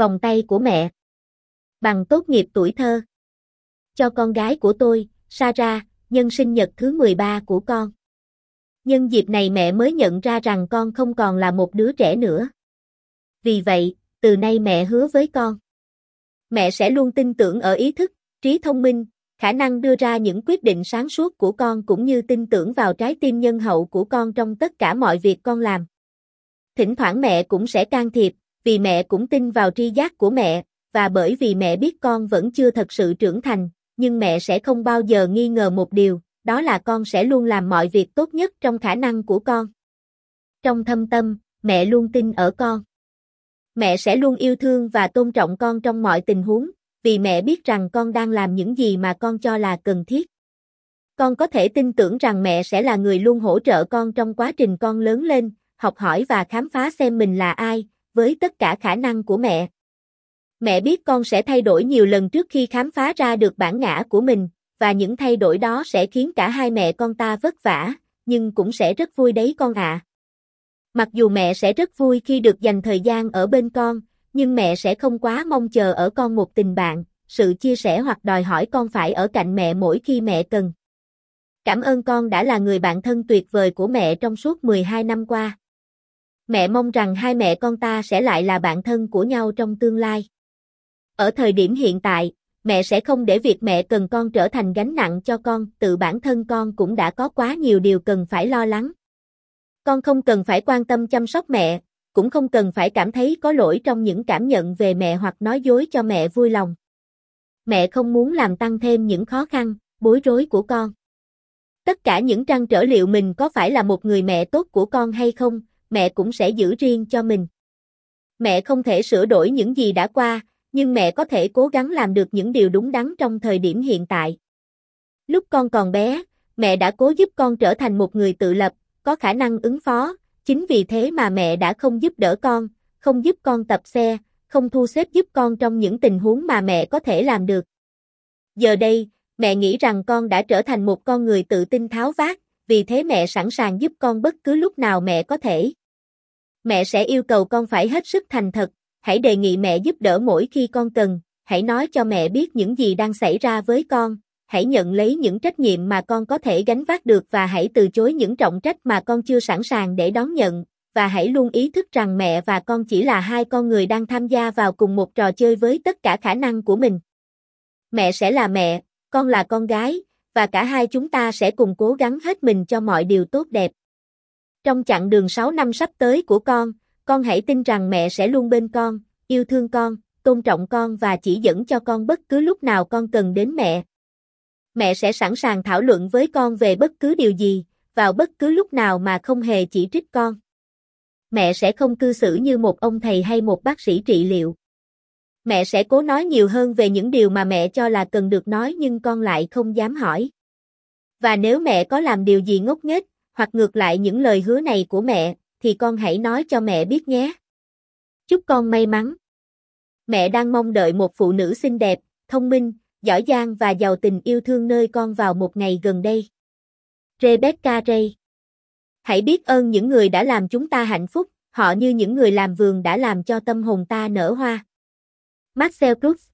Vòng tay của mẹ. Bằng tốt nghiệp tuổi thơ. Cho con gái của tôi, Sarah, nhân sinh nhật thứ 13 của con. Nhân dịp này mẹ mới nhận ra rằng con không còn là một đứa trẻ nữa. Vì vậy, từ nay mẹ hứa với con. Mẹ sẽ luôn tin tưởng ở ý thức, trí thông minh, khả năng đưa ra những quyết định sáng suốt của con cũng như tin tưởng vào trái tim nhân hậu của con trong tất cả mọi việc con làm. Thỉnh thoảng mẹ cũng sẽ can thiệp, vì mẹ cũng tin vào tri giác của mẹ, và bởi vì mẹ biết con vẫn chưa thật sự trưởng thành, nhưng mẹ sẽ không bao giờ nghi ngờ một điều, đó là con sẽ luôn làm mọi việc tốt nhất trong khả năng của con. Trong thâm tâm, mẹ luôn tin ở con. Mẹ sẽ luôn yêu thương và tôn trọng con trong mọi tình huống, vì mẹ biết rằng con đang làm những gì mà con cho là cần thiết. Con có thể tin tưởng rằng mẹ sẽ là người luôn hỗ trợ con trong quá trình con lớn lên, học hỏi và khám phá xem mình là ai, với tất cả khả năng của mẹ. Mẹ biết con sẽ thay đổi nhiều lần trước khi khám phá ra được bản ngã của mình, và những thay đổi đó sẽ khiến cả hai mẹ con ta vất vả, nhưng cũng sẽ rất vui đấy con ạ. À. Mặc dù mẹ sẽ rất vui khi được dành thời gian ở bên con, nhưng mẹ sẽ không quá mong chờ ở con một tình bạn, sự chia sẻ hoặc đòi hỏi con phải ở cạnh mẹ mỗi khi mẹ cần. Cảm ơn con đã là người bạn thân tuyệt vời của mẹ trong suốt 12 năm qua. Mẹ mong rằng hai mẹ con ta sẽ lại là bạn thân của nhau trong tương lai. Ở thời điểm hiện tại, mẹ sẽ không để việc mẹ cần con trở thành gánh nặng cho con, tự bản thân con cũng đã có quá nhiều điều cần phải lo lắng. Con không cần phải quan tâm chăm sóc mẹ, cũng không cần phải cảm thấy có lỗi trong những cảm nhận về mẹ hoặc nói dối cho mẹ vui lòng. Mẹ không muốn làm tăng thêm những khó khăn, bối rối của con. Tất cả những trăn trở liệu mình có phải là một người mẹ tốt của con hay không, mẹ cũng sẽ giữ riêng cho mình. Mẹ không thể sửa đổi những gì đã qua, nhưng mẹ có thể cố gắng làm được những điều đúng đắn trong thời điểm hiện tại. Lúc con còn bé, mẹ đã cố giúp con trở thành một người tự lập, có khả năng ứng phó, chính vì thế mà mẹ đã không giúp đỡ con, không giúp con tập xe, không thu xếp giúp con trong những tình huống mà mẹ có thể làm được. Giờ đây, mẹ nghĩ rằng con đã trở thành một con người tự tin tháo vát, vì thế mẹ sẵn sàng giúp con bất cứ lúc nào mẹ có thể. Mẹ sẽ yêu cầu con phải hết sức thành thật, hãy đề nghị mẹ giúp đỡ mỗi khi con cần, hãy nói cho mẹ biết những gì đang xảy ra với con, hãy nhận lấy những trách nhiệm mà con có thể gánh vác được và hãy từ chối những trọng trách mà con chưa sẵn sàng để đón nhận, và hãy luôn ý thức rằng mẹ và con chỉ là hai con người đang tham gia vào cùng một trò chơi với tất cả khả năng của mình. Mẹ sẽ là mẹ, con là con gái, và cả hai chúng ta sẽ cùng cố gắng hết mình cho mọi điều tốt đẹp. Trong chặng đường 6 năm sắp tới của con, con hãy tin rằng mẹ sẽ luôn bên con, yêu thương con, tôn trọng con và chỉ dẫn cho con bất cứ lúc nào con cần đến mẹ. Mẹ sẽ sẵn sàng thảo luận với con về bất cứ điều gì, vào bất cứ lúc nào mà không hề chỉ trích con. Mẹ sẽ không cư xử như một ông thầy hay một bác sĩ trị liệu. Mẹ sẽ cố nói nhiều hơn về những điều mà mẹ cho là cần được nói nhưng con lại không dám hỏi. Và nếu mẹ có làm điều gì ngốc nghếch, hoặc ngược lại những lời hứa này của mẹ, thì con hãy nói cho mẹ biết nhé. Chúc con may mắn. Mẹ đang mong đợi một phụ nữ xinh đẹp, thông minh, giỏi giang và giàu tình yêu thương nơi con vào một ngày gần đây. Rebecca Ray Hãy biết ơn những người đã làm chúng ta hạnh phúc, họ như những người làm vườn đã làm cho tâm hồn ta nở hoa. Marcel Cruz